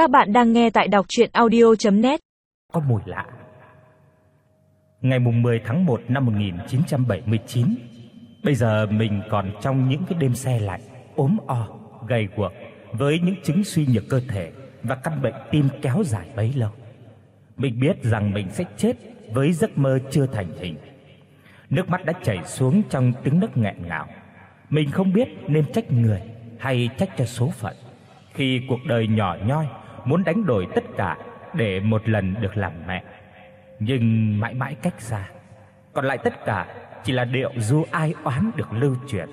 Các bạn đang nghe tại đọc audio net Có mùi lạ. Ngày mùng 10 tháng 1 năm 1979, bây giờ mình còn trong những cái đêm xe lạnh, ốm o, gầy guộc với những chứng suy nhược cơ thể và căn bệnh tim kéo dài bấy lâu. Mình biết rằng mình sẽ chết với giấc mơ chưa thành hình. Nước mắt đã chảy xuống trong tiếng nấc nghẹn ngào. Mình không biết nên trách người hay trách cho số phận khi cuộc đời nhỏ nhoi muốn đánh đổi tất cả để một lần được làm mẹ, nhưng mãi mãi cách xa. Còn lại tất cả chỉ là điệu du ai oán được lưu truyền.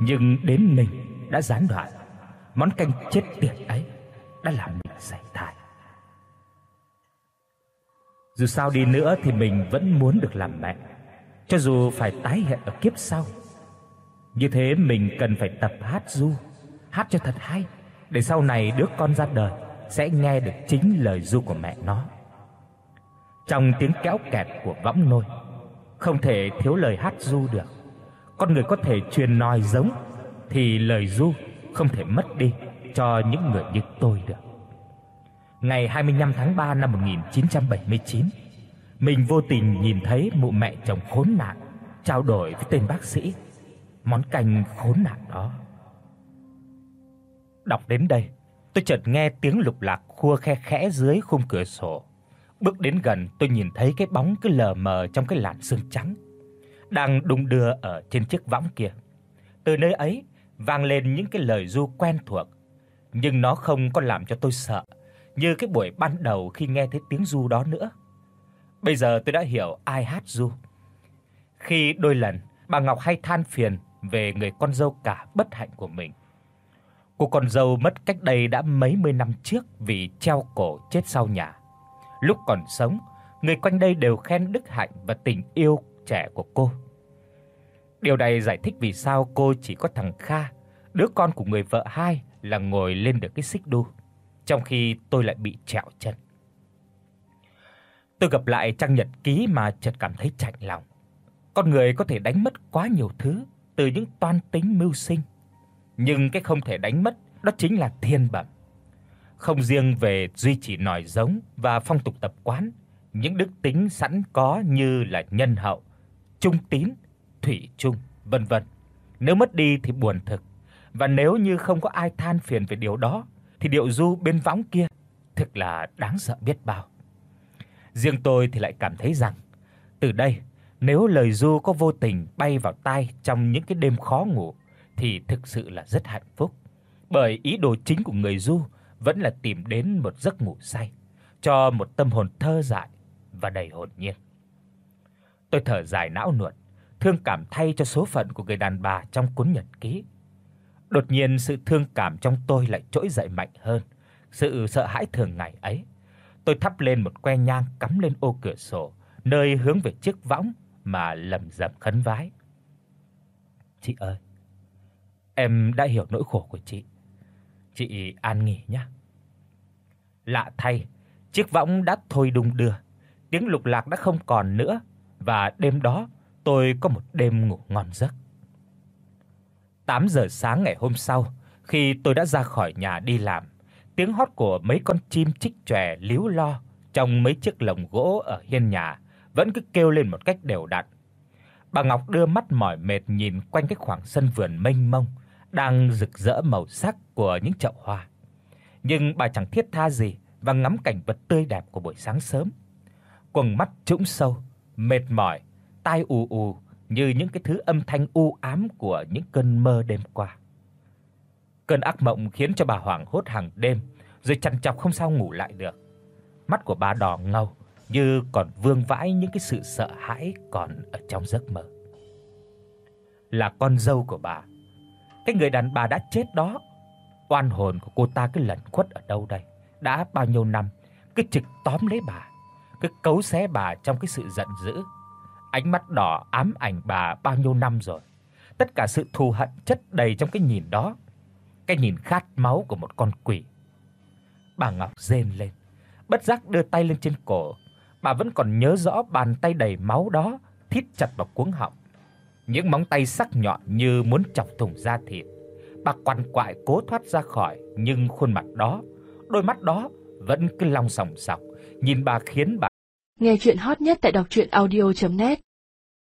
Nhưng đến mình đã gián đoạn. Món canh chết tiệt ấy đã làm mình giải thải Dù sao đi nữa thì mình vẫn muốn được làm mẹ, cho dù phải tái hiện ở kiếp sau. Như thế mình cần phải tập hát du hát cho thật hay để sau này đứa con ra đời sẽ nghe được chính lời ru của mẹ nó. Trong tiếng kéo kẹt của võng nôi, không thể thiếu lời hát ru được. Con người có thể truyền nòi giống thì lời ru không thể mất đi cho những người như tôi được. Ngày 25 tháng 3 năm 1979, mình vô tình nhìn thấy mụ mẹ chồng khốn nạn trao đổi với tên bác sĩ món canh khốn nạn đó. Đọc đến đây, tôi chợt nghe tiếng lục lạc khua khe khẽ dưới khung cửa sổ. Bước đến gần, tôi nhìn thấy cái bóng cứ lờ mờ trong cái làn sương trắng đang đung đưa ở trên chiếc võng kia. Từ nơi ấy vang lên những cái lời ru quen thuộc, nhưng nó không có làm cho tôi sợ như cái buổi ban đầu khi nghe thấy tiếng ru đó nữa. Bây giờ tôi đã hiểu ai hát ru. Khi đôi lần bà Ngọc hay than phiền về người con dâu cả bất hạnh của mình. Cô con dâu mất cách đây đã mấy mươi năm trước vì treo cổ chết sau nhà. Lúc còn sống, người quanh đây đều khen đức hạnh và tình yêu trẻ của cô. Điều này giải thích vì sao cô chỉ có thằng Kha, đứa con của người vợ hai là ngồi lên được cái xích đu, trong khi tôi lại bị trẹo chân. Tôi gặp lại trang nhật ký mà chợt cảm thấy chạnh lòng. Con người có thể đánh mất quá nhiều thứ, từ những toan tính mưu sinh, nhưng cái không thể đánh mất đó chính là thiên bẩm. Không riêng về duy trì nòi giống và phong tục tập quán, những đức tính sẵn có như là nhân hậu, trung tín, thủy chung, vân vân. Nếu mất đi thì buồn thực, và nếu như không có ai than phiền về điều đó thì điệu du bên võng kia thực là đáng sợ biết bao. Riêng tôi thì lại cảm thấy rằng từ đây nếu lời du có vô tình bay vào tai trong những cái đêm khó ngủ thì thực sự là rất hạnh phúc. Bởi ý đồ chính của người du vẫn là tìm đến một giấc ngủ say cho một tâm hồn thơ dại và đầy hồn nhiên. Tôi thở dài não nuột, thương cảm thay cho số phận của người đàn bà trong cuốn nhật ký. Đột nhiên sự thương cảm trong tôi lại trỗi dậy mạnh hơn sự sợ hãi thường ngày ấy. Tôi thắp lên một que nhang cắm lên ô cửa sổ, nơi hướng về chiếc võng mà lẩm rẩm khấn vái. "Chị ơi, em đã hiểu nỗi khổ của chị. Chị an nghỉ nhé." Lạ thay, chiếc võng đã thôi đung đưa, tiếng lục lạc đã không còn nữa và đêm đó tôi có một đêm ngủ ngon giấc. 8 giờ sáng ngày hôm sau, khi tôi đã ra khỏi nhà đi làm, tiếng hót của mấy con chim chích chòe líu lo trong mấy chiếc lồng gỗ ở hiên nhà vẫn cứ kêu lên một cách đều đặn. Bà Ngọc đưa mắt mỏi mệt nhìn quanh cái khoảng sân vườn mênh mông đang rực rỡ màu sắc của những chậu hoa. Nhưng bà chẳng thiết tha gì và ngắm cảnh vật tươi đẹp của buổi sáng sớm. Quầng mắt trũng sâu, mệt mỏi, tai ù ù như những cái thứ âm thanh u ám của những cơn mơ đêm qua. Cơn ác mộng khiến cho bà hoảng hốt hàng đêm, rồi chằn chọc không sao ngủ lại được. Mắt của bà đỏ ngầu, như còn vương vãi những cái sự sợ hãi còn ở trong giấc mơ. Là con dâu của bà. Cái người đàn bà đã chết đó, oan hồn của cô ta cứ lẩn khuất ở đâu đây? Đã bao nhiêu năm cứ trực tóm lấy bà, cứ cấu xé bà trong cái sự giận dữ. Ánh mắt đỏ ám ảnh bà bao nhiêu năm rồi. Tất cả sự thù hận chất đầy trong cái nhìn đó, cái nhìn khát máu của một con quỷ. Bà Ngọc rên lên, bất giác đưa tay lên trên cổ, bà vẫn còn nhớ rõ bàn tay đầy máu đó thít chặt vào cuống họng. Những móng tay sắc nhọn như muốn chọc thủng da thịt. Bà quằn quại cố thoát ra khỏi, nhưng khuôn mặt đó đôi mắt đó vẫn cứ long sòng sọc, nhìn bà khiến bà Nghe chuyện hot nhất tại đọc audio net